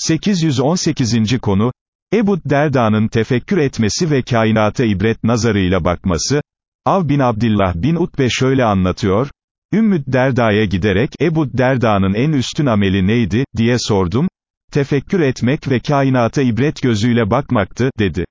818. konu, Ebu Derda'nın tefekkür etmesi ve kainata ibret nazarıyla bakması, Av bin Abdillah bin Utbe şöyle anlatıyor, Ümmü Derda'ya giderek, Ebu Derda'nın en üstün ameli neydi, diye sordum, tefekkür etmek ve kainata ibret gözüyle bakmaktı, dedi.